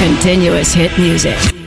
Continuous hit music.